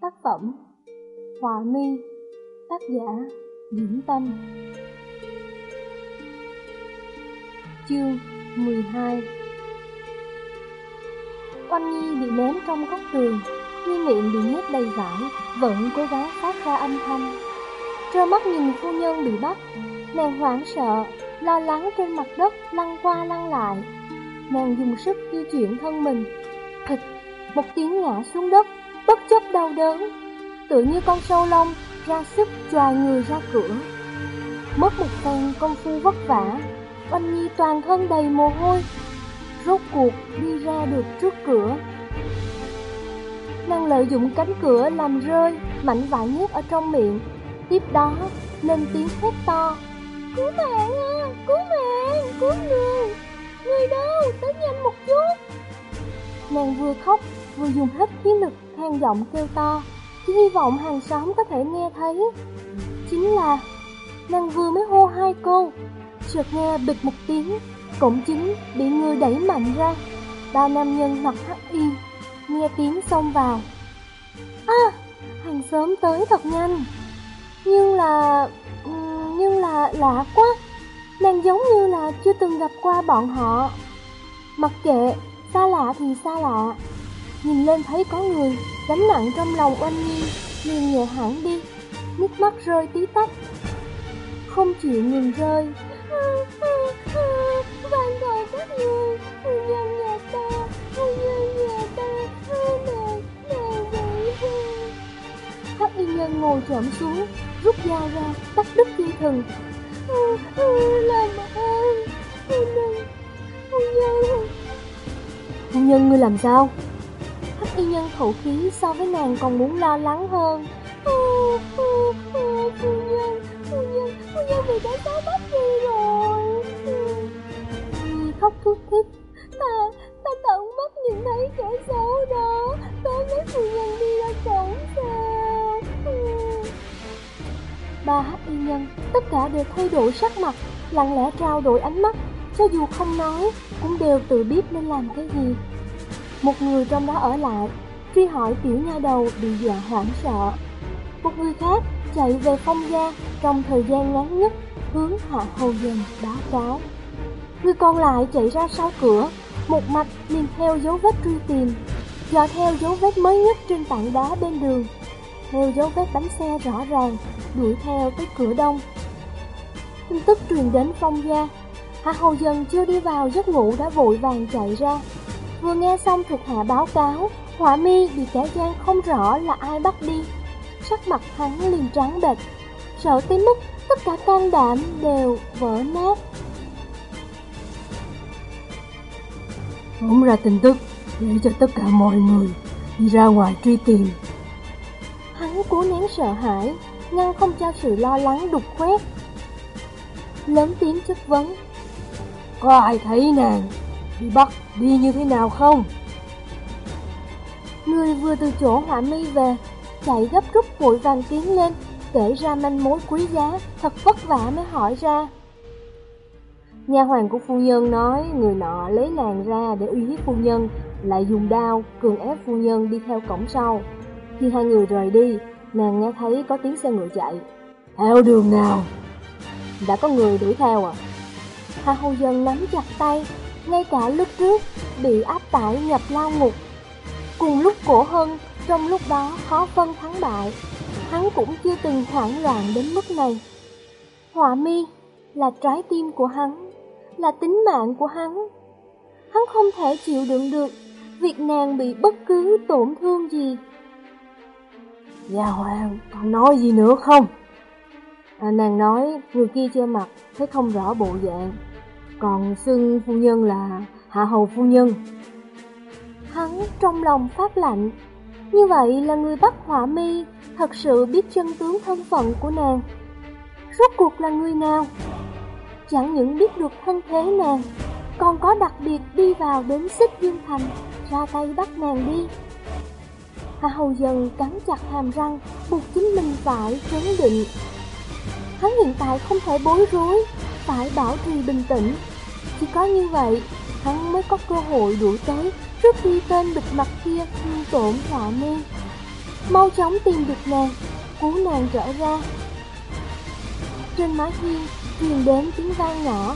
Tác phẩm hòa mi, Tác giả Diễn Tâm. Chương 12 Oanh Nhi bị ném trong góc tường Nhi miệng bị nhét đầy vải, Vẫn cố gắng phát ra âm thanh. Trơ mắt nhìn phu nhân bị bắt, Nàng hoảng sợ, Lo lắng trên mặt đất lăn qua lăn lại. Nàng dùng sức di chuyển thân mình. Thịt Một tiếng ngã xuống đất. Bất chấp đau đớn Tự như con sâu lông Ra sức choài người ra cửa. Mất một phen công phu vất vả Oanh Nhi toàn thân đầy mồ hôi Rốt cuộc đi ra được trước cửa. Nàng lợi dụng cánh cửa làm rơi mảnh vải nhét ở trong miệng. Tiếp đó lên tiếng hét to Cứu mạng à, cứu mạng, cứu người Người đâu, tới nhanh một chút. Nàng vừa khóc vừa dùng hết khí lực than giọng kêu to. Chỉ hy vọng hàng xóm có thể nghe thấy. Chính là Nàng vừa mới hô hai câu, Chợt nghe bịch một tiếng, Cổng chính bị người đẩy mạnh ra. Ba nam nhân mặc hắc y, Nghe tiếng xông vào. À Hàng xóm tới thật nhanh. Nhưng là Nhưng là lạ quá. Nàng giống như là chưa từng gặp qua bọn họ. Mặc kệ, Xa lạ thì xa lạ. Nhìn lên thấy có người. Gánh nặng trong lòng oanh nhi liền nhẹ hẳn đi. Nước mắt rơi tí tách. Không chịu ngừng rơi. Van cầu các người Phu nhân nhà ta Phu nhân nhà ta Nàng, nàng bị Hắc y nhân ngồi trộm xuống Rút dao ra Cắt đứt dây thừng. Làm ơn Phu nhân Phu nhân Phu nhân ngươi làm sao? Hắc y nhân khẩu khí so với nàng còn muốn lo lắng hơn. Phu nhân Phu nhân Phu nhân bị cảnh sát bắt đi rồi? Nhi khóc thút thít. Ta, ta tận mắt nhìn thấy kẻ xấu đó. Tối lấy phu nhân đi ra cổng sao. Ừ. Ba hắc y nhân Tất cả đều thay đổi sắc mặt Lặng lẽ trao đổi ánh mắt. Cho dù không nói Cũng đều tự biết nên làm cái gì. Một người trong đó ở lại Truy hỏi tiểu nha đầu bị dọa hoảng sợ Một người khác chạy về phong gia trong thời gian ngắn nhất hướng hạ hầu dần báo cáo. Người còn lại chạy ra sau cửa, một mạch liền theo dấu vết truy tìm, dò theo dấu vết mới nhất trên tảng đá bên đường, theo dấu vết bánh xe rõ ràng, đuổi theo tới cửa đông. Tin tức truyền đến phong gia, hạ hầu dần chưa đi vào giấc ngủ đã vội vàng chạy ra. Vừa nghe xong thuộc hạ báo cáo, hỏa mi bị kẻ gian không rõ là ai bắt đi. Sắc mặt hắn liền trắng bệch, sợ tới mức tất cả can đảm đều vỡ nát. Phóng ra tin tức để cho tất cả mọi người đi ra ngoài truy tìm. Hắn cố nén sợ hãi, ngăn không cho sự lo lắng đục khoét. Lớn tiếng chất vấn. Có ai thấy nàng bị bắt đi như thế nào không? Người vừa từ chỗ hỏa mi về, chạy gấp rút vội vàng tiến lên, kể ra manh mối quý giá, thật vất vả mới hỏi ra. Nhà hoàng của phu nhân nói người nọ lấy nàng ra để uy hiếp phu nhân, lại dùng đao cường ép phu nhân đi theo cổng sau. Khi hai người rời đi, nàng nghe thấy có tiếng xe ngựa chạy. Theo đường nào? Đã có người đuổi theo à? Hà Hầu Dân nắm chặt tay, ngay cả lúc trước bị áp tải nhập lao ngục. Cùng lúc cổ hân, trong lúc đó khó phân thắng bại, hắn cũng chưa từng hoảng loạn đến mức này. Họa mi là trái tim của hắn, là tính mạng của hắn. Hắn không thể chịu đựng được việc nàng bị bất cứ tổn thương gì. Gia Hoàng, còn nói gì nữa không? À, nàng nói người kia che mặt, thấy không rõ bộ dạng. Còn xưng phu nhân là hạ hầu phu nhân. Hắn trong lòng phát lạnh, như vậy là người bắt hỏa mi thật sự biết chân tướng thân phận của nàng. Rốt cuộc là người nào? Chẳng những biết được thân thế nàng, còn có đặc biệt đi vào đến xích dương thành, ra tay bắt nàng đi. Hạ hầu dần cắn chặt hàm răng, buộc chính mình phải trấn định. Hắn hiện tại không thể bối rối, phải bảo trì bình tĩnh. Chỉ có như vậy, hắn mới có cơ hội đuổi tới trước khi tên bịt mặt kia thương tổn họa mi. mau chóng tìm được nàng, cứu nàng trở ra. Trên mái hiên, truyền đến tiếng vang nhỏ.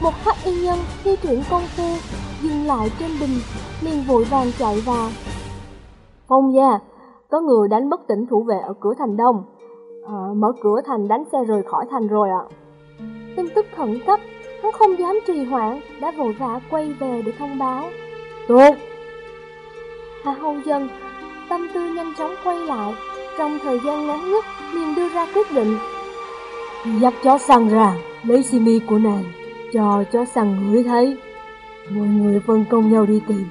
Một hắc y nhân thi triển công phu, dừng lại trên bình, liền vội vàng chạy vào. Phong gia, có người đánh bất tỉnh thủ vệ ở cửa thành đông. À, mở cửa thành đánh xe rời khỏi thành rồi ạ. Tin tức khẩn cấp, hắn không dám trì hoãn, đã vội vã quay về để thông báo. Tốt! Hạ hầu dân, tâm tư nhanh chóng quay lại, trong thời gian ngắn nhất liền đưa ra quyết định. Dắt chó săn ra, lấy simi của nàng, cho chó săn ngửi thấy. Mọi người phân công nhau đi tìm,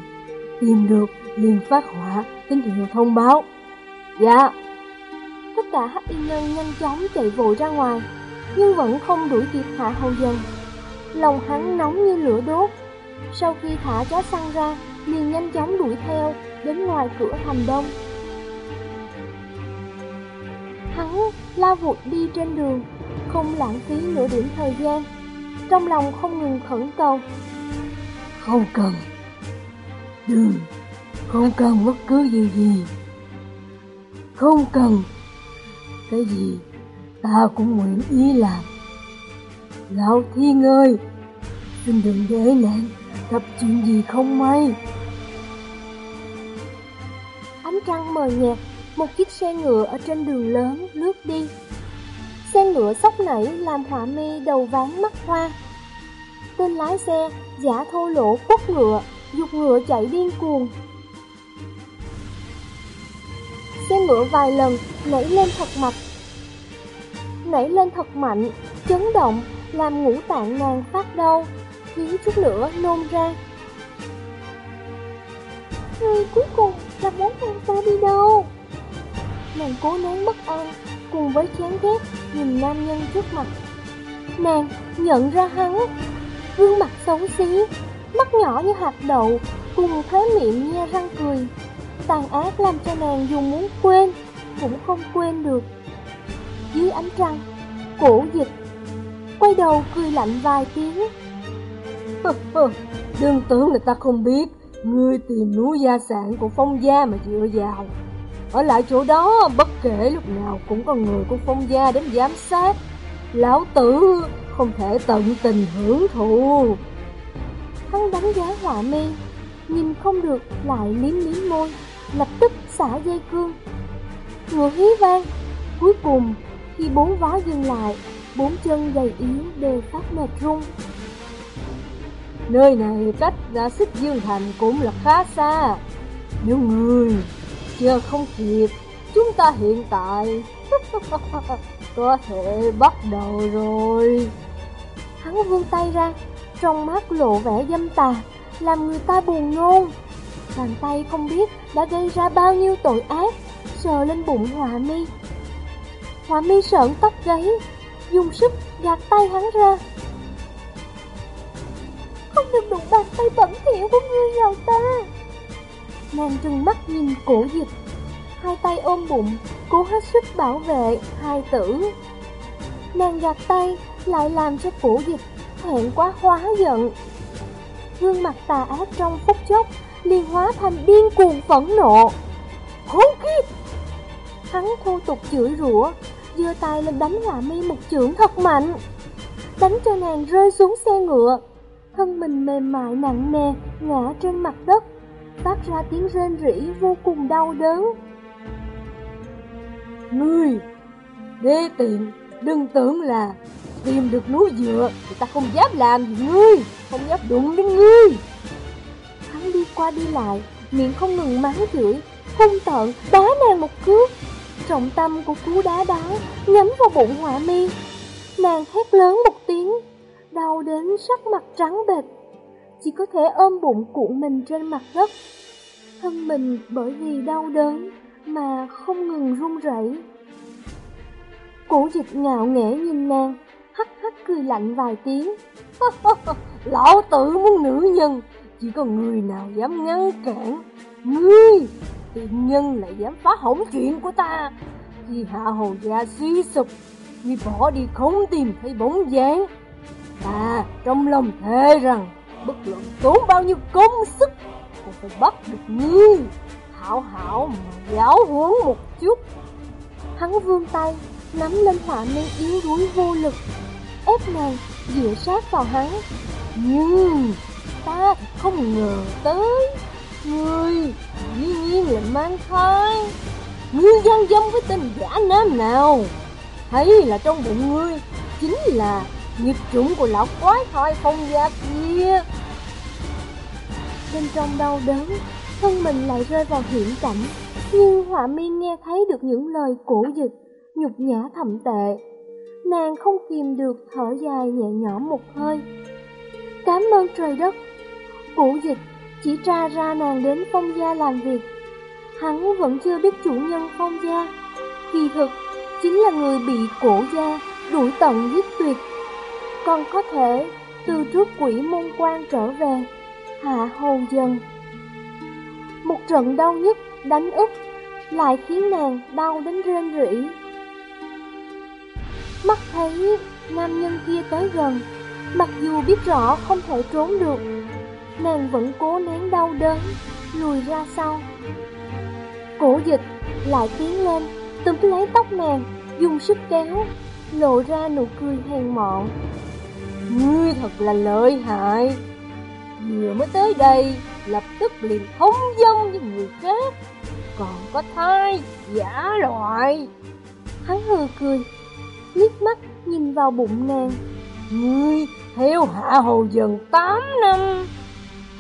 tìm được liền phát hỏa tín hiệu thông báo. Dạ. Tất cả hắc y nhân nhanh chóng chạy vội ra ngoài, nhưng vẫn không đuổi kịp Hạ Hầu Dân. Lòng hắn nóng như lửa đốt. Sau khi thả chó săn ra, liền nhanh chóng đuổi theo đến ngoài cửa thành đông. Hắn lao vụt đi trên đường, không lãng phí nửa điểm thời gian, trong lòng không ngừng khẩn cầu. Không cần, đừng, không cần bất cứ gì gì, không cần, cái gì ta cũng nguyện ý làm. Lão Thiên ơi, xin đừng để nạn gặp chuyện gì không may. Ánh trăng mờ nhạt, một chiếc xe ngựa ở trên đường lớn lướt đi. Xe ngựa sóc nảy làm họa mi đầu ván mắt hoa. Tên lái xe giả thô lỗ quất ngựa, dục ngựa chạy điên cuồng. Xe ngựa vài lần nảy lên thật mặt, nảy lên thật mạnh, chấn động, làm ngũ tạng nàng phát đau, khiến chút nữa nôn ra. Người cuối cùng là muốn ăn ta đi đâu? Nàng cố nén bất an, cùng với chán ghét nhìn nam nhân trước mặt. Nàng nhận ra hắn, gương mặt xấu xí, mắt nhỏ như hạt đậu, cùng thế miệng nhe răng cười. Tàn ác làm cho nàng dù muốn quên, cũng không quên được. Dưới ánh trăng, cổ dịch, quay đầu cười lạnh vài tiếng. Đừng tưởng người ta không biết, ngươi tìm núi gia sản của phong gia mà dựa vào. Ở lại chỗ đó, bất kể lúc nào cũng có người của phong gia đến giám sát. Lão tử không thể tận tình hưởng thụ. Hắn đánh giá họa mi, nhìn không được lại liếm liếm môi, lập tức xả dây cương. Ngựa hí vang, cuối cùng khi bốn vó dừng lại, bốn chân gầy yếu đều phát mệt rung. Nơi này cách ra xích dương thành cũng là khá xa. nếu người chưa không kịp, chúng ta hiện tại có thể bắt đầu rồi. Hắn vươn tay ra, trong mắt lộ vẻ dâm tà, làm người ta buồn nôn. Bàn tay không biết đã gây ra bao nhiêu tội ác, sờ lên bụng Hòa Mi. Hòa Mi sợn tóc gáy, dùng sức gạt tay hắn ra. Không được đụng bàn tay bẩn thỉu của ngươi vào ta. Nàng trừng mắt nhìn cổ dịch, hai tay ôm bụng, cố hết sức bảo vệ hai tử. Nàng gạt tay lại làm cho cổ dịch hẹn quá hóa giận. Gương mặt tà ác trong phút chốc liền hóa thành điên cuồng phẫn nộ. Khốn kiếp! Hắn thô tục chửi rủa, giơ tay lên đánh Hạ Mi một chưởng thật mạnh, đánh cho nàng rơi xuống xe ngựa. Thân mình mềm mại nặng nề ngã trên mặt đất, phát ra tiếng rên rỉ vô cùng đau đớn. Ngươi, đê tiện, đừng tưởng là tìm được núi dựa thì ta không dám làm gì ngươi, không dám đụng đến ngươi. Hắn đi qua đi lại, miệng không ngừng mắng chửi, hung tợn đá nàng một cước. Trọng tâm của cú đá đó nhắm vào bụng họa mi. Nàng hét lớn một tiếng, đau đến sắc mặt trắng bệch, chỉ có thể ôm bụng cuộn mình trên mặt đất. Thân mình bởi vì đau đớn mà không ngừng run rẩy. Cổ dịch ngạo nghễ nhìn nàng, hắc hắc cười lạnh vài tiếng. Lão tử muốn nữ nhân, chỉ có người nào dám ngăn cản. Ngươi, tiện nhân lại dám phá hỏng chuyện của ta. Khi hạ hầu gia suy sụp, ngươi bỏ đi không tìm thấy bóng dáng. Ta trong lòng thề rằng, bất luận tốn bao nhiêu công sức, cũng phải bắt được ngươi. hảo hảo mà giáo huấn một chút. Hắn vươn tay, nắm lên họa mi yếu đuối vô lực, ép nàng dựa sát vào hắn. Nhưng ta không ngờ tới, ngươi dĩ nhiên là mang thai. Ngươi gian dâm với tên giả nam nào? Hay là trong bụng ngươi chính là nghiệp chủng của lão quái thoi phong gia kia? Bên trong đau đớn, thân mình lại rơi vào hiểm cảnh. Nhưng họa mi nghe thấy được những lời cổ dịch, nhục nhã thậm tệ. Nàng không kìm được thở dài nhẹ nhõm một hơi. Cảm ơn trời đất. Cổ dịch chỉ tra ra nàng đến phong gia làm việc. Hắn vẫn chưa biết chủ nhân phong gia. Kỳ thực, chính là người bị cổ gia đuổi tận giết tuyệt. Còn có thể từ trước quỷ môn quan trở về, hạ hầu dần. Một trận đau nhức đánh ức lại khiến nàng đau đến rên rỉ. Mắt thấy nam nhân kia tới gần, mặc dù biết rõ không thể trốn được, nàng vẫn cố nén đau đớn, lùi ra sau. Cổ dịch lại tiến lên, túm lấy tóc nàng, dùng sức kéo, lộ ra nụ cười hèn mọn. Ngươi thật là lợi hại, vừa mới tới đây, lập tức liền thông dông với người khác, còn có thai, giả loại. Hắn hừ cười, liếc mắt nhìn vào bụng nàng. Ngươi theo hạ hồ dần 8 năm,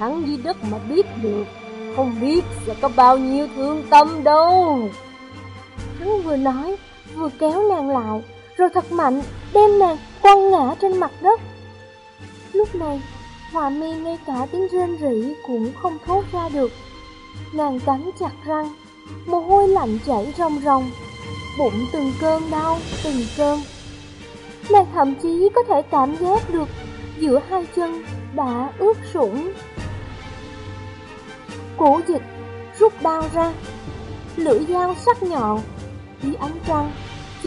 hắn dưới đất mà biết được, không biết sẽ có bao nhiêu thương tâm đâu. Hắn vừa nói, vừa kéo nàng lại, rồi thật mạnh đem nàng quăng ngã trên mặt đất. Lúc này, Hòa mi ngay cả tiếng rên rỉ cũng không thốt ra được. Nàng cắn chặt răng, mồ hôi lạnh chảy ròng ròng, bụng từng cơn đau, từng cơn. Nàng thậm chí có thể cảm giác được giữa hai chân đã ướt sũng. Cổ dịch rút đao ra, lưỡi dao sắc nhọn, dưới ánh trăng,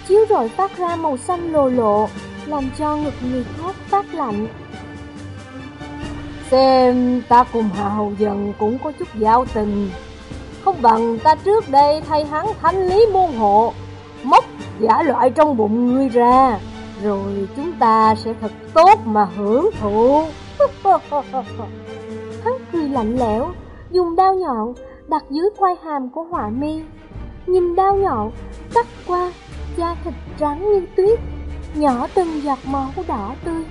chiếu rồi phát ra màu xanh lồ lộ, làm cho ngực người khác phát lạnh. Xem ta cùng Hạ Hầu Dần cũng có chút giao tình. Không bằng ta trước đây thay hắn thanh lý môn hộ Móc giả loại trong bụng ngươi ra Rồi chúng ta sẽ thật tốt mà hưởng thụ. Hắn cười lạnh lẽo. Dùng đao nhọn đặt dưới quai hàm của họa mi Nhìn đao nhọn cắt qua da thịt trắng như tuyết Nhỏ từng giọt máu đỏ tươi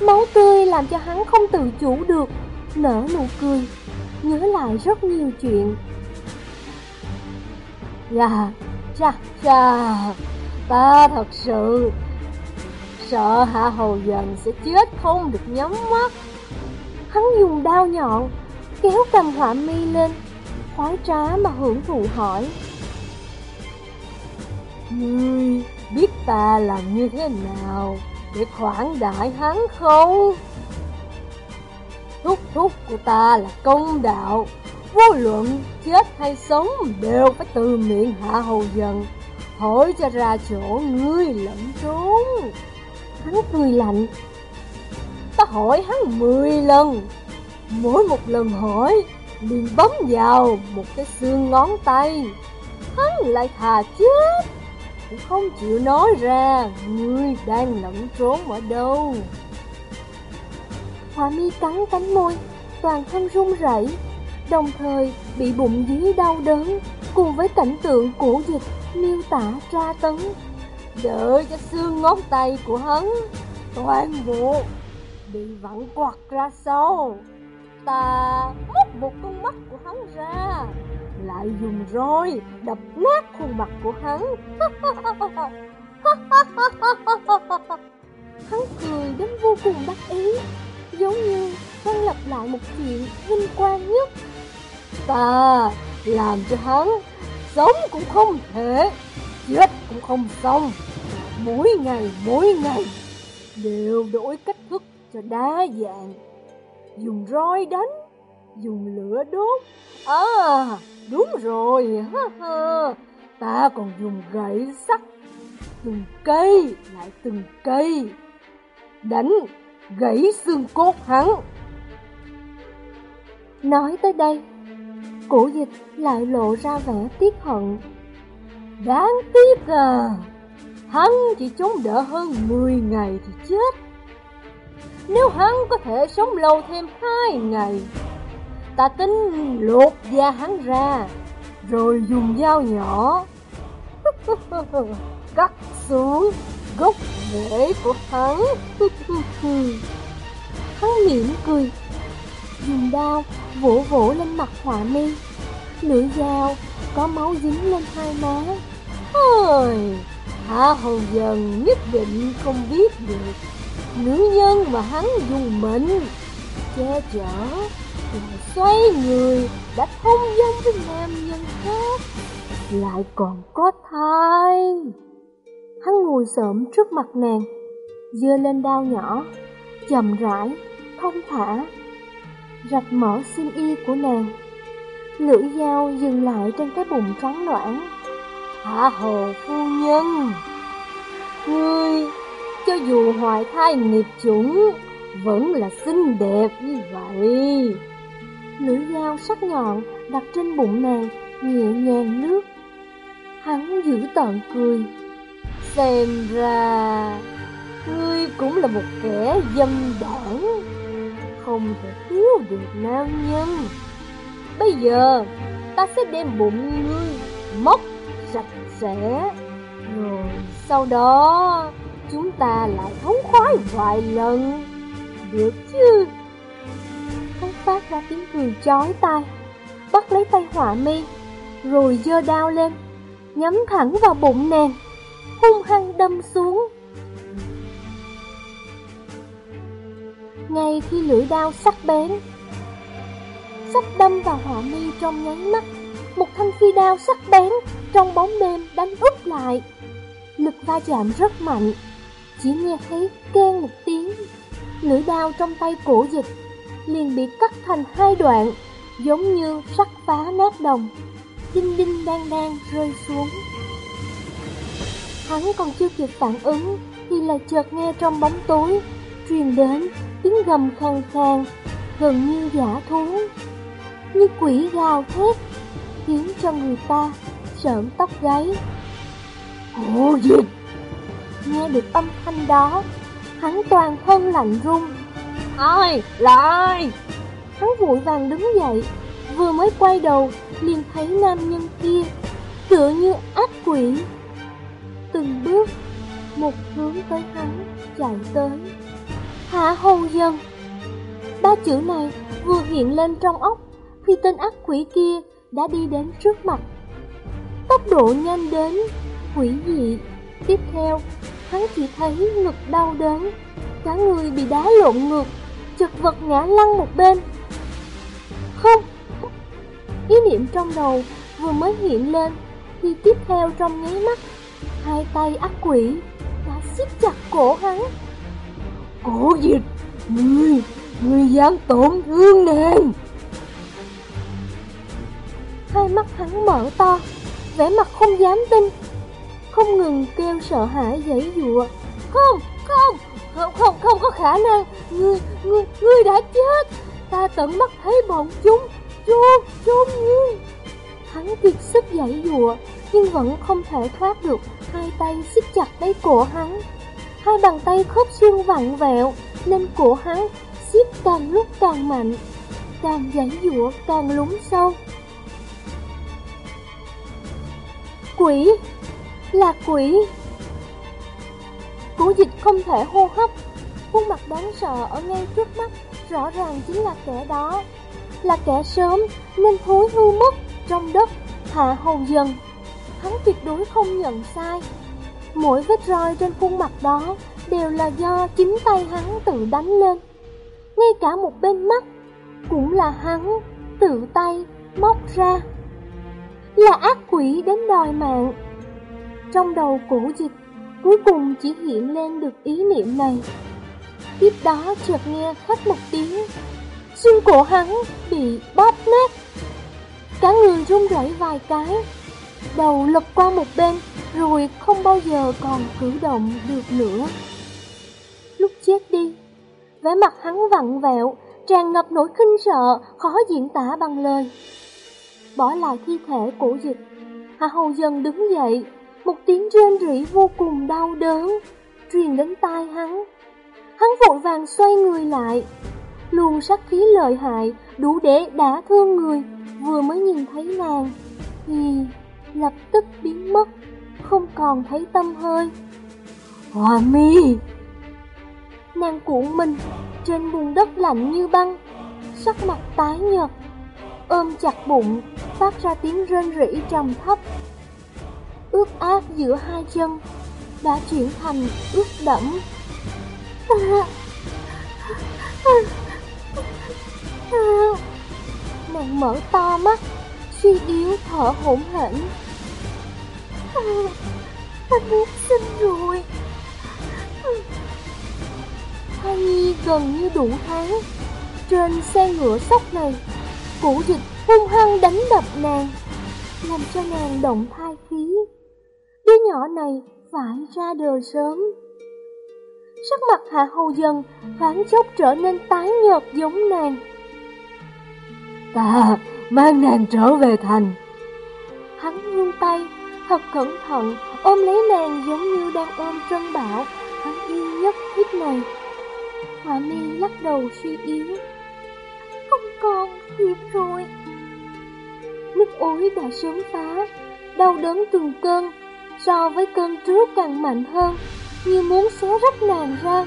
Máu tươi làm cho hắn không tự chủ được, nở nụ cười, nhớ lại rất nhiều chuyện. Ra, cha, cha, ta thật sự sợ Hạ Hầu Dần sẽ chết không được nhắm mắt. Hắn dùng đao nhọn, kéo cầm họa mi lên, khoái trá mà hưởng thụ hỏi. Ngươi biết ta làm như thế nào? để khoản đại hắn không? Thúc thúc của ta là công đạo, vô luận chết hay sống đều phải từ miệng hạ hầu dần, hỏi cho ra chỗ ngươi lẫn trốn. Hắn cười lạnh, ta hỏi hắn mười lần, mỗi một lần hỏi liền bấm vào một cái xương ngón tay, hắn lại thà chết cũng không chịu nói ra ngươi đang lẫn trốn ở đâu. Hỏa mi cắn cánh môi, toàn thân run rẩy, đồng thời bị bụng dưới đau đớn, cùng với cảnh tượng cổ dịch miêu tả tra tấn. Đợi cho xương ngón tay của hắn, toàn bộ bị vặn quặt ra sau. Ta móc một con mắt của hắn ra, lại dùng roi đập nát khuôn mặt của hắn. hắn cười đến vô cùng đắc ý, giống như đang lặp lại một chuyện vinh quang nhất. Ta làm cho hắn sống cũng không thể, chết cũng không xong. Mỗi ngày mỗi ngày đều đổi cách thức cho đa dạng. Dùng roi đánh, dùng lửa đốt. À, Đúng rồi, ha ha, ta còn dùng gậy sắt, từng cây lại từng cây, đánh gãy xương cốt hắn. Nói tới đây, Cổ dịch lại lộ ra vẻ tiếc hận. Đáng tiếc à, hắn chỉ chống đỡ hơn 10 ngày thì chết. Nếu hắn có thể sống lâu thêm hai ngày, ta tính lột da hắn ra, rồi dùng dao nhỏ cắt xuống gốc rễ của hắn. hắn mỉm cười, dùng đao vỗ vỗ lên mặt họa mi, lưỡi dao có máu dính lên hai má. Ôi, Hạ Hầu Dần nhất định không biết được nữ nhân mà hắn dùng mệnh che chở lại xoay người đã thông dong với nam nhân khác, lại còn có thai. Hắn ngồi xổm trước mặt nàng dưa lên đao nhỏ, chậm rãi, thông thả, rạch mở xiêm y của nàng. Lưỡi dao dừng lại trên cái bụng trắng loãng. Hạ hồ phu nhân, ngươi cho dù hoài thai nghiệp chủng vẫn là xinh đẹp như vậy. Lưỡi dao sắc nhọn đặt trên bụng nàng, nhẹ nhàng nước. Hắn giữ tợn cười. Xem ra, ngươi cũng là một kẻ dâm đảng, không thể thiếu được nam nhân. Bây giờ, ta sẽ đem bụng ngươi móc sạch sẽ, rồi sau đó chúng ta lại thống khoái vài lần, được chứ? Hắn phát ra tiếng cười chói tai, bắt lấy tay họa mi, rồi giơ đao lên, nhắm thẳng vào bụng nàng, hung hăng đâm xuống. Ngay khi lưỡi đao sắc bén, sắp đâm vào họa mi trong nháy mắt, một thanh phi đao sắc bén trong bóng đêm đánh úp lại. Lực va chạm rất mạnh, chỉ nghe thấy keng một tiếng, lưỡi đao trong tay cổ dịch liền bị cắt thành hai đoạn, giống như sắt phá nát đồng, đinh đinh đang đang rơi xuống. Hắn còn chưa kịp phản ứng thì lại chợt nghe trong bóng tối truyền đến tiếng gầm khàn khàn, gần như giả thú, như quỷ gào thét, khiến cho người ta sợn tóc gáy. Cổ dịch! Nghe được âm thanh đó, hắn toàn thân lạnh run. Ai? Là ai? Hắn vội vàng đứng dậy, vừa mới quay đầu, liền thấy nam nhân kia, tựa như ác quỷ. Từng bước, một hướng tới hắn, chạy tới. Hạ hầu dân. Ba chữ này vừa hiện lên trong óc, thì tên ác quỷ kia đã đi đến trước mặt. Tốc độ nhanh đến, quỷ dị. Tiếp theo, hắn chỉ thấy ngực đau đớn, cả người bị đá lộn ngược, chật vật ngã lăn một bên. Không! Ý niệm trong đầu vừa mới hiện lên, thì tiếp theo trong nháy mắt, hai tay ác quỷ đã siết chặt cổ hắn. Cổ dịch! Ngươi! Ngươi dám tổn thương nàng! Hai mắt hắn mở to, vẻ mặt không dám tin không ngừng kêu sợ hãi giãy dụa. Không, không, không, không, không có khả năng, ngươi, ngươi, ngươi đã chết. Ta tận mắt thấy bọn chúng, chôn, chôn ngươi. Hắn kiệt sức giãy dụa, nhưng vẫn không thể thoát được, hai tay siết chặt lấy cổ hắn. Hai bàn tay khớp xương vặn vẹo, nên cổ hắn siết càng lúc càng mạnh, càng giãy dụa càng lún sâu. Quỷ, là quỷ. Cố dịch không thể hô hấp. Khuôn mặt đáng sợ ở ngay trước mắt Rõ ràng chính là kẻ đó. Là kẻ sớm nên thối hư mất trong đất Hạ hầu dần. Hắn tuyệt đối không nhận sai. Mỗi vết roi trên khuôn mặt đó Đều là do chính tay hắn tự đánh lên. Ngay cả một bên mắt Cũng là hắn tự tay móc ra. Là ác quỷ đến đòi mạng trong đầu cổ dịch cuối cùng chỉ hiện lên được ý niệm này. Tiếp đó chợt nghe khách một tiếng, xương cổ hắn bị bóp nát. Cả người run rẩy vài cái, đầu lật qua một bên rồi không bao giờ còn cử động được nữa. Lúc chết đi, vẻ mặt hắn vặn vẹo, tràn ngập nỗi kinh sợ, khó diễn tả bằng lời. bỏ lại thi thể cổ dịch. Hạ Hầu dần đứng dậy, một tiếng rên rỉ vô cùng đau đớn, truyền đến tai hắn. Hắn vội vàng xoay người lại, luồng sát khí lợi hại đủ để đả thương người, vừa mới nhìn thấy nàng, thì lập tức biến mất, không còn thấy tâm hơi. Hoa mi! Nàng cuộn mình trên bùn đất lạnh như băng, sắc mặt tái nhợt, ôm chặt bụng, phát ra tiếng rên rỉ trầm thấp. Ướt át giữa hai chân, đã chuyển thành ướt đẫm. Nàng mở to mắt, suy yếu thở hổn hển. Ta muốn sinh rồi. Thai nhi gần như đủ tháng Trên xe ngựa sóc này Cụ dịch hung hăng đánh đập nàng Làm cho nàng động thai khí Đứa nhỏ này phải ra đời sớm. Sắc mặt hạ hầu dần thoáng chốc trở nên tái nhợt giống nàng. Ta mang nàng trở về thành. Hắn vươn tay thật cẩn thận ôm lấy nàng giống như đang ôm trân bảo. Hắn yêu nhất thiết này. Họa mi lắc đầu suy yếu. Không còn kịp rồi. Nước ối đã sớm phá Đau đớn từng cơn So với cơn trước càng mạnh hơn, Như muốn xé rách nàng ra.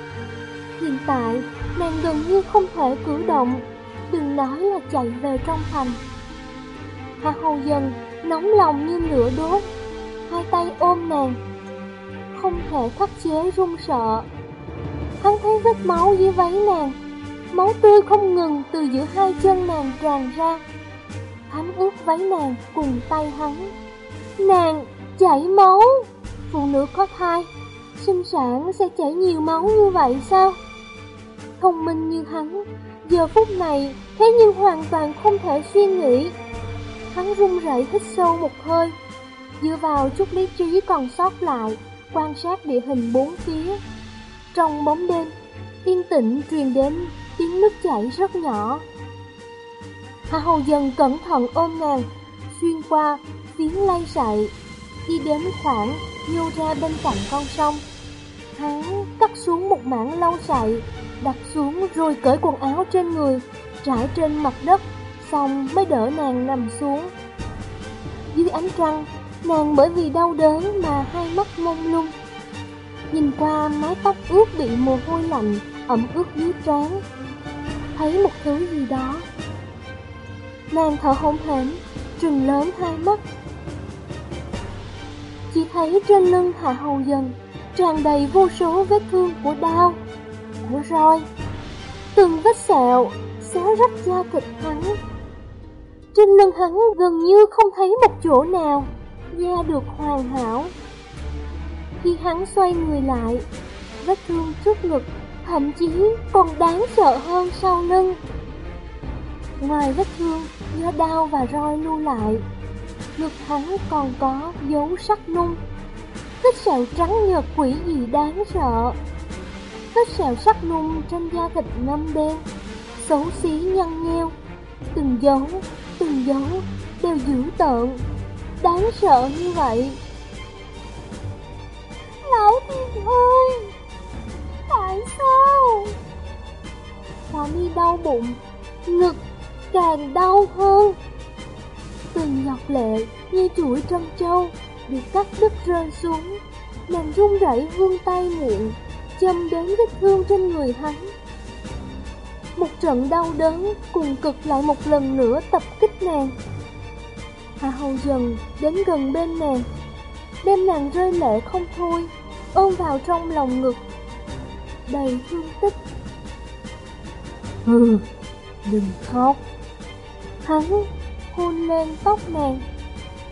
Hiện tại, nàng gần như không thể cử động, Đừng nói là chạy về trong thành. Hạ hầu dần nóng lòng như lửa đốt, Hai tay ôm nàng, Không thể khắc chế run sợ. Hắn thấy vết máu dưới váy nàng, Máu tươi không ngừng từ giữa hai chân nàng tràn ra. Hắn ướt váy nàng cùng tay hắn. Nàng chảy máu. Phụ nữ có thai Sinh sản sẽ chảy nhiều máu như vậy sao? Thông minh như hắn Giờ phút này Thế nhưng hoàn toàn không thể suy nghĩ. Hắn run rẩy hít sâu một hơi Dựa vào chút lý trí còn sót lại Quan sát địa hình bốn phía. Trong bóng đêm, yên tĩnh truyền đến tiếng nước chảy rất nhỏ. Hạ Hầu dần cẩn thận ôm nàng, xuyên qua tiếng lay sậy, đi đến khoảng nhô ra bên cạnh con sông. Hắn cắt xuống một mảng lau sậy, đặt xuống rồi cởi quần áo trên người, trải trên mặt đất, xong mới đỡ nàng nằm xuống. Dưới ánh trăng, nàng bởi vì đau đớn mà hai mắt mông lung, Nhìn qua mái tóc ướt bị mồ hôi lạnh ẩm ướt dưới trán Thấy một thứ gì đó Nàng thở hổn hển Trừng lớn hai mắt chỉ thấy trên lưng hạ hầu dần Tràn đầy vô số vết thương của đau Của roi. Từng vết sẹo Xé rách da thịt hắn. Trên lưng hắn gần như không thấy một chỗ nào Da được hoàn hảo. Khi hắn xoay người lại, vết thương trước ngực thậm chí còn đáng sợ hơn sau lưng. Ngoài vết thương do đau và roi lưu lại, ngực hắn còn có dấu sắc nung. Vết sẹo trắng nhợt quỷ gì đáng sợ. Vết sẹo sắc nung trên da thịt ngâm đen, xấu xí nhăn nheo. Từng dấu, từng dấu đều dữ tợn, đáng sợ như vậy. Lão thiên ơi Tại sao Hòa đi đau bụng Ngực càng đau hơn Từng giọt lệ như chuỗi trân châu Bị cắt đứt rơi xuống. Nàng run rẩy vươn tay miệng Châm đến vết thương trên người hắn. Một trận đau đớn cùng cực lại một lần nữa tập kích nàng. Hạ hầu dần đến gần bên nàng. Đem nàng rơi lệ không thôi ôm vào trong lòng ngực, đầy thương tích. Hừ, đừng khóc. Hắn hôn lên tóc nàng,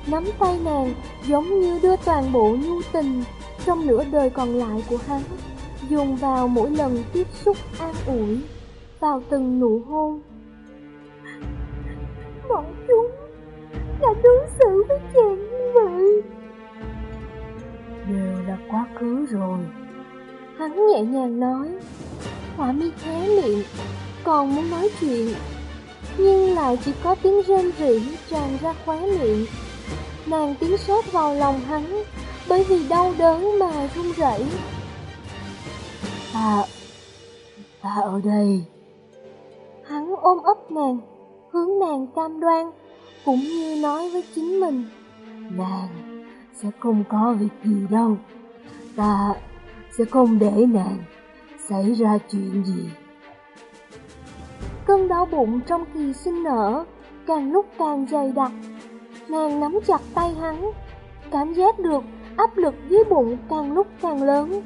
nắm tay nàng giống như đưa toàn bộ nhu tình trong nửa đời còn lại của hắn, dùng vào mỗi lần tiếp xúc an ủi, vào từng nụ hôn. Bọn chúng đã đối xử với chàng như vậy đều là quá khứ rồi. Hắn nhẹ nhàng nói, Hỏa mi khé miệng, còn muốn nói chuyện. Nhưng lại chỉ có tiếng rên rỉ tràn ra khóe miệng. Nàng tiến sát vào lòng hắn, bởi vì đau đớn mà run rẩy. Ta, ta ở đây. Hắn ôm ấp nàng, hướng nàng cam đoan, cũng như nói với chính mình. Nàng sẽ không có việc gì đâu. Ta sẽ không để nàng xảy ra chuyện gì. Cơn đau bụng trong kỳ sinh nở càng lúc càng dày đặc. Nàng nắm chặt tay hắn, cảm giác được áp lực dưới bụng càng lúc càng lớn.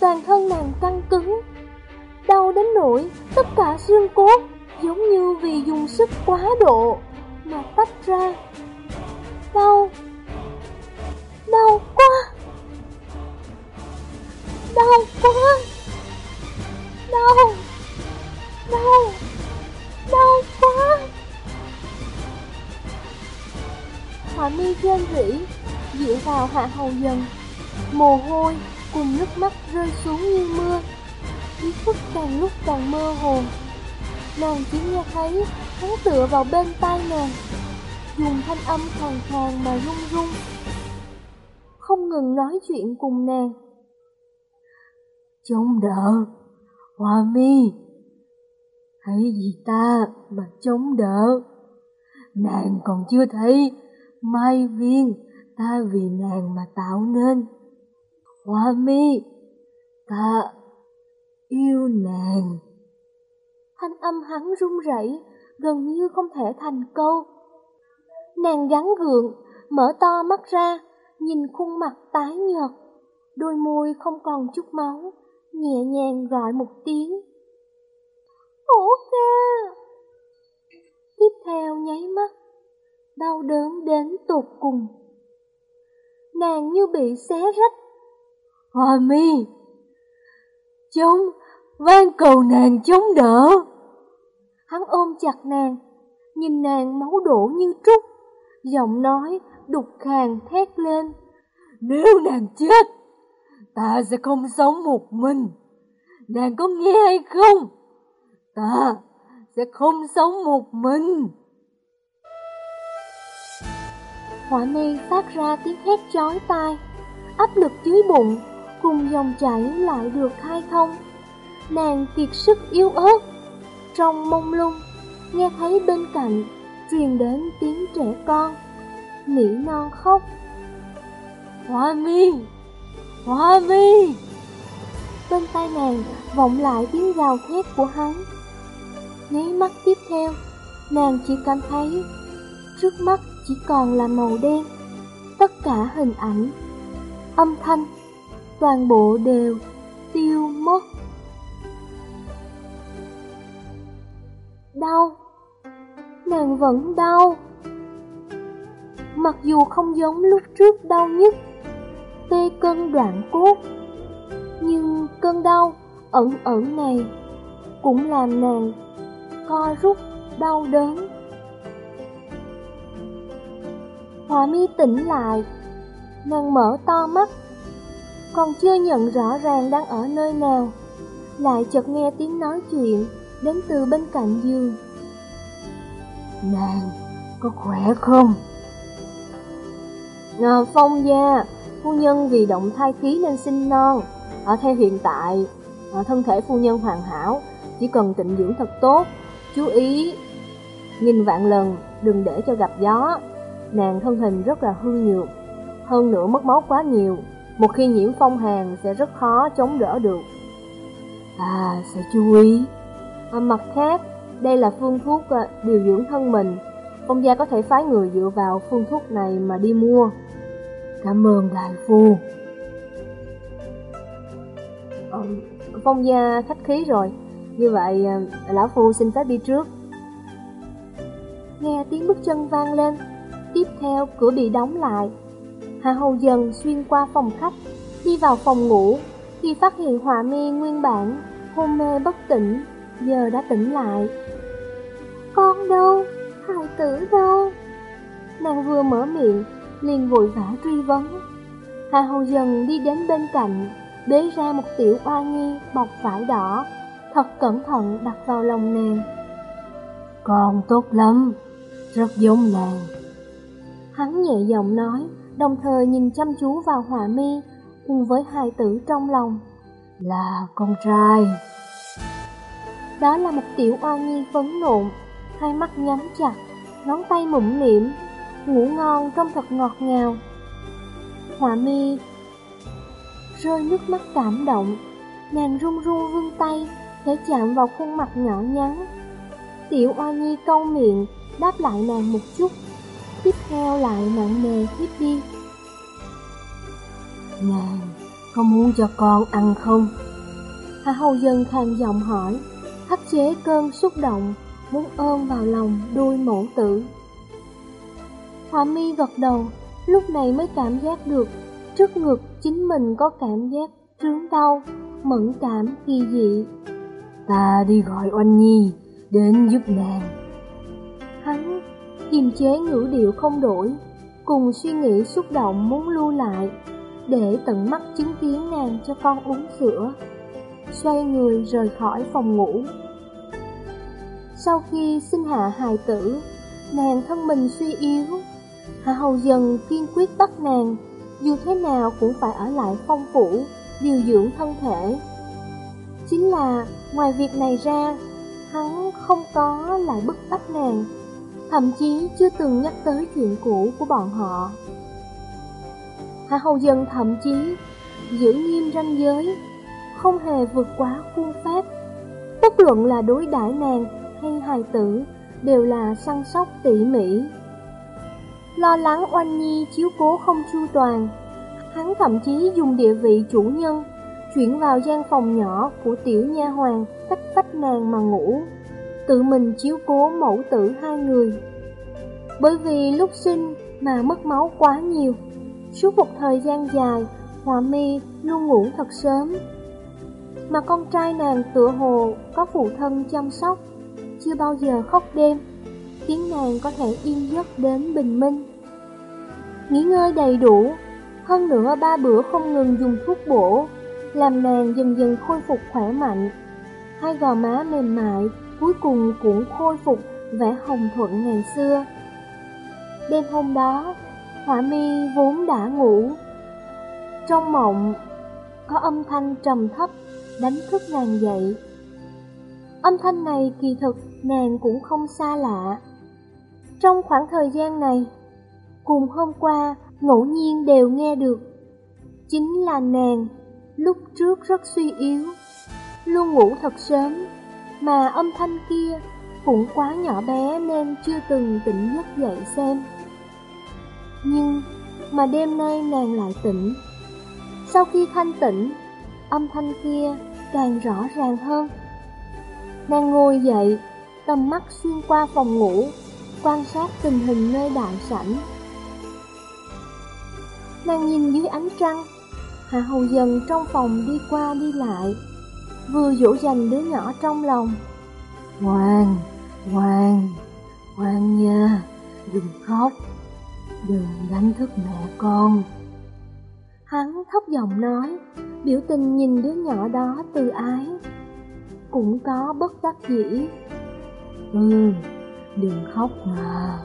Toàn thân nàng căng cứng, đau đến nỗi tất cả xương cốt giống như vì dùng sức quá độ mà tách ra. Đau, đau quá, đau quá, đau, đau, đau Hòa mi rên rỉ, dựa vào hạ hầu dần, mồ hôi cùng nước mắt rơi xuống như mưa, ý thức càng lúc càng mơ hồ. Nàng chỉ nghe thấy hắn tựa vào bên tai nàng, dùng thanh âm khàn khàn mà run run, không ngừng nói chuyện cùng nàng. Chống đỡ, Hoa mi, hãy vì ta mà chống đỡ. Nàng còn chưa thấy mai viên ta vì nàng mà tạo nên. Hoa mi, ta yêu nàng. Thanh âm hắn run rẩy, gần như không thể thành câu. Nàng gắn gượng, mở to mắt ra, nhìn khuôn mặt tái nhợt, đôi môi không còn chút máu, nhẹ nhàng gọi một tiếng. Hổ ca! Tiếp theo nháy mắt, đau đớn đến tột cùng. Nàng như bị xé rách. hòa mi! chúng, van cầu nàng chống đỡ. Hắn ôm chặt nàng, nhìn nàng máu đổ như trút, giọng nói đục khàn thét lên. Nếu nàng chết, ta sẽ không sống một mình. Nàng có nghe hay không? Ta sẽ không sống một mình. Hỏa mi phát ra tiếng hét chói tai, áp lực dưới bụng cùng dòng chảy lại được khai thông. Nàng kiệt sức yếu ớt, trong mông lung, nghe thấy bên cạnh truyền đến tiếng trẻ con, nỉ non khóc. Hoa mi, hoa mi. Bên tai nàng vọng lại tiếng gào thét của hắn. Nháy mắt tiếp theo, nàng chỉ cảm thấy trước mắt chỉ còn là màu đen. Tất cả hình ảnh, âm thanh, toàn bộ đều tiêu mất. Đau, nàng vẫn đau. Mặc dù không giống lúc trước đau nhất, tê cân đoạn cốt, nhưng cơn đau ẩn ẩn này cũng làm nàng co rút đau đớn. Hòa mi tỉnh lại, nàng mở to mắt, còn chưa nhận rõ ràng đang ở nơi nào, lại chợt nghe tiếng nói chuyện đến từ bên cạnh giường. Nàng có khỏe không? À, phong gia, phu nhân vì động thai khí nên sinh non. Ở theo hiện tại, ở thân thể phu nhân hoàn hảo, chỉ cần tịnh dưỡng thật tốt, chú ý nghìn vạn lần đừng để cho gặp gió. Nàng thân hình rất là hư nhược, hơn nữa mất máu quá nhiều, một khi nhiễm phong hàn sẽ rất khó chống đỡ được. À, sẽ chú ý. À, mặt khác, đây là phương thuốc à, điều dưỡng thân mình, phong gia có thể phái người dựa vào phương thuốc này mà đi mua. Cảm ơn đại phu. Ờ, phong gia khách khí rồi, như vậy à, lão phu xin phép đi trước. Nghe tiếng bước chân vang lên, tiếp theo cửa bị đóng lại. Hạ Hầu dần xuyên qua phòng khách, đi vào phòng ngủ, khi phát hiện họa mi nguyên bản, hôn mê bất tỉnh, giờ đã tỉnh lại. Con đâu? Hài tử đâu? Nàng vừa mở miệng, liền vội vã truy vấn. Hạ Hầu dần đi đến bên cạnh, bế ra một tiểu oa nhi bọc vải đỏ, thật cẩn thận đặt vào lòng nàng. Con tốt lắm, rất giống nàng. Hắn nhẹ giọng nói, đồng thời nhìn chăm chú vào họa mi cùng với hài tử trong lòng. Là con trai. Đó là một tiểu oa nhi phấn nộn, hai mắt nhắm chặt, ngón tay mụn liễm, ngủ ngon trong thật ngọt ngào. Họa mi rơi nước mắt cảm động, nàng run run vươn tay để chạm vào khuôn mặt nhỏ nhắn. Tiểu oa nhi câu miệng, đáp lại nàng một chút, tiếp theo lại nặng nề tiếp đi. Nàng có muốn cho con ăn không? Hạ hầu dân khàn giọng hỏi, khắc chế cơn xúc động, muốn ôm vào lòng đuôi mẫu tử. Hạ mi gật đầu, lúc này mới cảm giác được trước ngực chính mình có cảm giác trướng đau, mẫn cảm kỳ dị. Ta đi gọi oanh nhi đến giúp nàng. Kiềm chế ngữ điệu không đổi, cùng suy nghĩ xúc động muốn lưu lại, để tận mắt chứng kiến nàng cho con uống sữa. Xoay người rời khỏi phòng ngủ. Sau khi sinh hạ hài tử, nàng thân mình suy yếu. Hạ hầu dần kiên quyết bắt nàng, dù thế nào cũng phải ở lại phong phủ, điều dưỡng thân thể. Chính là, ngoài việc này ra, hắn không có lại bức bách nàng, thậm chí chưa từng nhắc tới chuyện cũ của bọn họ. Hạ hầu dân thậm chí giữ nghiêm ranh giới, không hề vượt quá khuôn phép. Bất luận là đối đãi nàng hay hài tử đều là săn sóc tỉ mỉ. Lo lắng oanh nhi chiếu cố không chu toàn, hắn thậm chí dùng địa vị chủ nhân chuyển vào gian phòng nhỏ của tiểu nha hoàng cách vách nàng mà ngủ, tự mình chiếu cố mẫu tử hai người. Bởi vì lúc sinh mà mất máu quá nhiều, suốt một thời gian dài, Hòa mi luôn ngủ thật sớm. Mà con trai nàng tựa hồ có phụ thân chăm sóc, chưa bao giờ khóc đêm, khiến nàng có thể yên giấc đến bình minh. Nghỉ ngơi đầy đủ, hơn nữa ba bữa không ngừng dùng thuốc bổ, làm nàng dần dần khôi phục khỏe mạnh. Hai gò má mềm mại cuối cùng cũng khôi phục vẻ hồng thuận ngày xưa. Đêm hôm đó, Hỏa mi vốn đã ngủ. Trong mộng, có âm thanh trầm thấp đánh thức nàng dậy. Âm thanh này kỳ thực nàng cũng không xa lạ. Trong khoảng thời gian này, cùng hôm qua ngẫu nhiên đều nghe được. Chính là nàng, lúc trước rất suy yếu, luôn ngủ thật sớm, mà âm thanh kia cũng quá nhỏ bé nên chưa từng tỉnh giấc dậy xem. Nhưng mà đêm nay nàng lại tỉnh. Sau khi thanh tỉnh, âm thanh kia càng rõ ràng hơn. Nàng ngồi dậy, tầm mắt xuyên qua phòng ngủ, quan sát tình hình nơi đại sảnh. Nàng nhìn dưới ánh trăng, Hạ Hầu dần trong phòng đi qua đi lại, vừa dỗ dành đứa nhỏ trong lòng. Ngoan, ngoan, ngoan nha, đừng khóc, đừng đánh thức mẹ con. Hắn thấp giọng nói, biểu tình nhìn đứa nhỏ đó từ ái, cũng có bất đắc dĩ. Ừ, đừng khóc mà.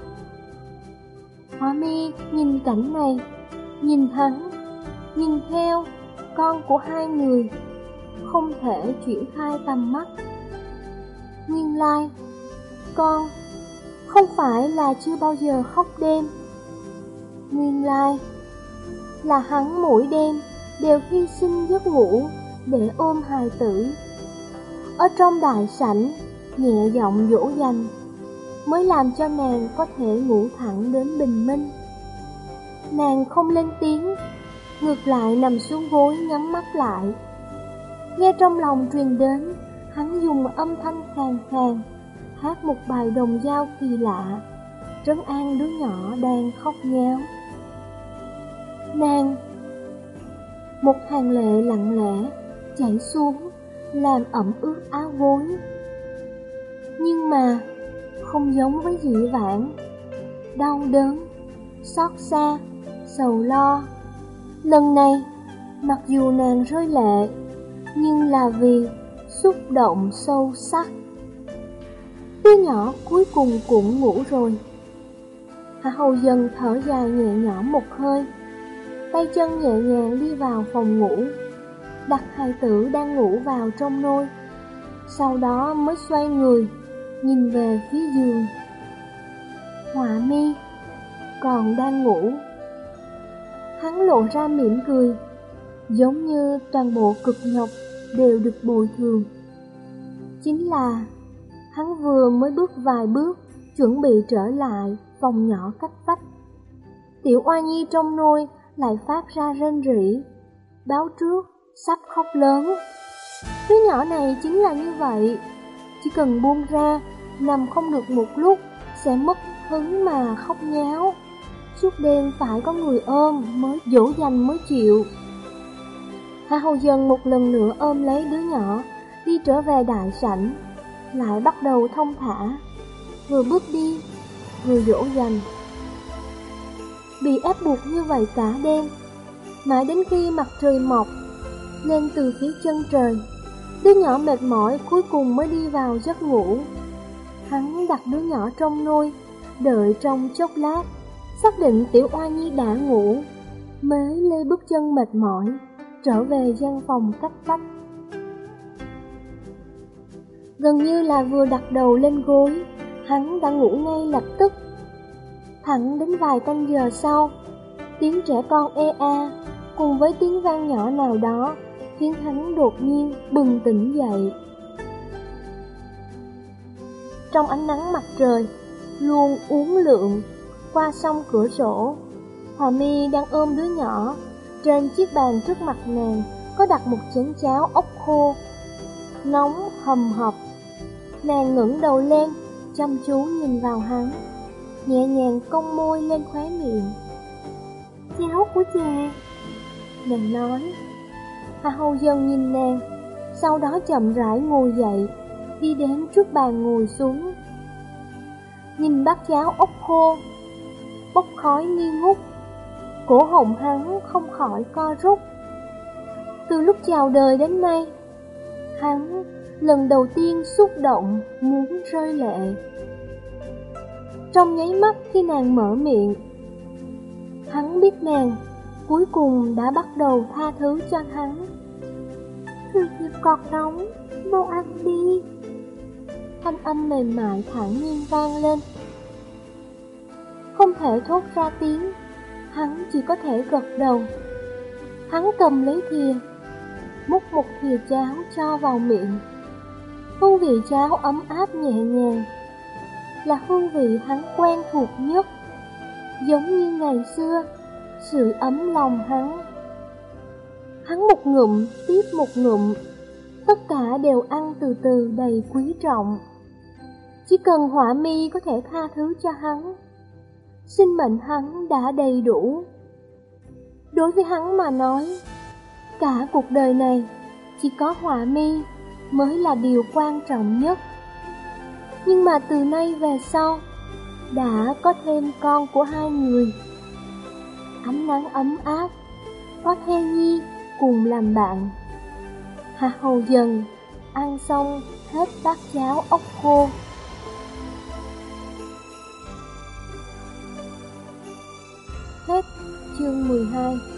Hoa mi nhìn cảnh này, nhìn hắn, nhìn theo con của hai người, không thể chuyển khai tầm mắt. Nguyên lai, con không phải là chưa bao giờ khóc đêm. Nguyên lai, là hắn mỗi đêm đều hy sinh giấc ngủ để ôm hài tử. Ở trong đại sảnh, nhẹ giọng dỗ dành, mới làm cho nàng có thể ngủ thẳng đến bình minh. Nàng không lên tiếng, ngược lại nằm xuống gối nhắm mắt lại. Nghe trong lòng truyền đến, hắn dùng âm thanh khàn khàn, hát một bài đồng dao kỳ lạ, trấn an đứa nhỏ đang khóc nháo. Nàng Một hàng lệ lặng lẽ chảy xuống Làm ẩm ướt áo gối. Nhưng mà Không giống với dĩ vãng. Đau đớn Xót xa Sầu lo. Lần này Mặc dù nàng rơi lệ nhưng là vì Xúc động sâu sắc Đứa nhỏ cuối cùng cũng ngủ rồi. Hạ hầu dần thở dài nhẹ nhõm một hơi, tay chân nhẹ nhàng đi vào phòng ngủ, đặt hài tử đang ngủ vào trong nôi. Sau đó mới xoay người, nhìn về phía giường. Họa mi còn đang ngủ. Hắn lộ ra mỉm cười, giống như toàn bộ cực nhọc đều được bồi thường. Chính là hắn vừa mới bước vài bước, chuẩn bị trở lại phòng nhỏ cách vách. Tiểu oa nhi trong nôi lại phát ra rên rỉ, báo trước, sắp khóc lớn. Đứa nhỏ này chính là như vậy, chỉ cần buông ra, nằm không được một lúc, sẽ mất hứng mà khóc nháo. Suốt đêm phải có người ôm mới dỗ dành mới chịu. Hạ Hầu Dân một lần nữa ôm lấy đứa nhỏ, đi trở về đại sảnh, lại bắt đầu thông thả, vừa bước đi, vừa dỗ dành. Bị ép buộc như vậy cả đêm, mãi đến khi mặt trời mọc, lên từ phía chân trời, đứa nhỏ mệt mỏi cuối cùng mới đi vào giấc ngủ. Hắn đặt đứa nhỏ trong nuôi đợi trong chốc lát, xác định tiểu oa nhi đã ngủ, mới lê bước chân mệt mỏi, trở về gian phòng cách vách. Gần như là vừa đặt đầu lên gối, hắn đã ngủ ngay lập tức. Thẳng đến vài canh giờ sau, tiếng trẻ con ê a cùng với tiếng vang nhỏ nào đó khiến hắn đột nhiên bừng tỉnh dậy. Trong ánh nắng mặt trời, luôn uốn lượn qua sông cửa sổ, Hòa Mi đang ôm đứa nhỏ, trên chiếc bàn trước mặt nàng có đặt một chén cháo ốc khô, nóng hầm hập. Nàng ngẩng đầu lên, chăm chú nhìn vào hắn, nhẹ nhàng cong môi lên khóe miệng. Cháo của cha, nàng nói. Hà Hầu Dân nhìn nàng, sau đó chậm rãi ngồi dậy, đi đến trước bàn ngồi xuống. Nhìn bát cháo ốc khô, bốc khói nghi ngút, cổ họng hắn không khỏi co rút. Từ lúc chào đời đến nay, hắn lần đầu tiên xúc động muốn rơi lệ. Trong nháy mắt khi nàng mở miệng, hắn biết nàng cuối cùng đã bắt đầu tha thứ cho hắn. Thư thịt còn nóng, mau ăn đi. Thanh âm mềm mại thản nhiên vang lên. Không thể thốt ra tiếng, hắn chỉ có thể gật đầu. Hắn cầm lấy thìa, múc một thìa cháo cho vào miệng. Hương vị cháo ấm áp nhẹ nhàng, là hương vị hắn quen thuộc nhất, giống như ngày xưa, sự ấm lòng hắn. Hắn một ngụm tiếp một ngụm, tất cả đều ăn từ từ đầy quý trọng. Chỉ cần hỏa mi có thể tha thứ cho hắn, sinh mệnh hắn đã đầy đủ. Đối với hắn mà nói, cả cuộc đời này chỉ có họa mi mới là điều quan trọng nhất. Nhưng mà từ nay về sau, đã có thêm con của hai người. Ánh nắng ấm áp, có the nhi cùng làm bạn. Hạ hầu dần, ăn xong hết bát cháo ốc khô. Chương 12